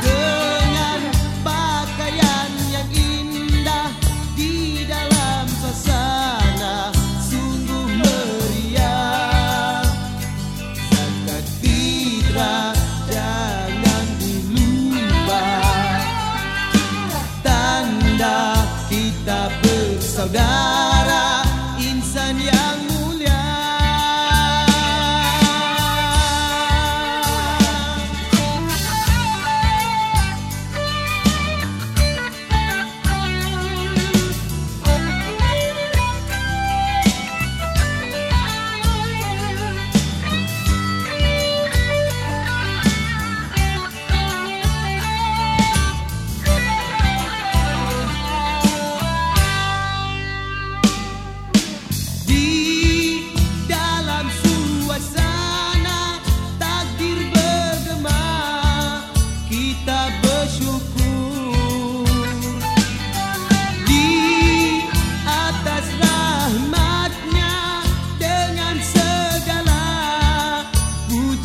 dengan pakaian yang indah di dalam pesanan sungguh meriah. Zakat fitrah jangan dilupa. Tanda kita bersaudara.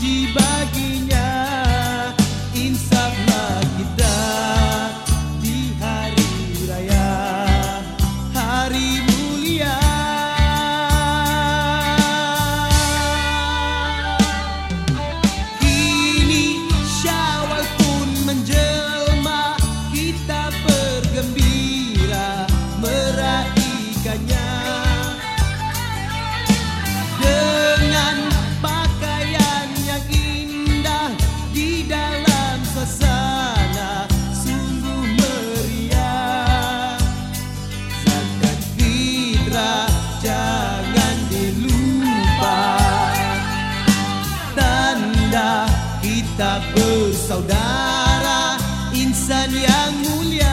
de. kita bersaudara insan yang mulia.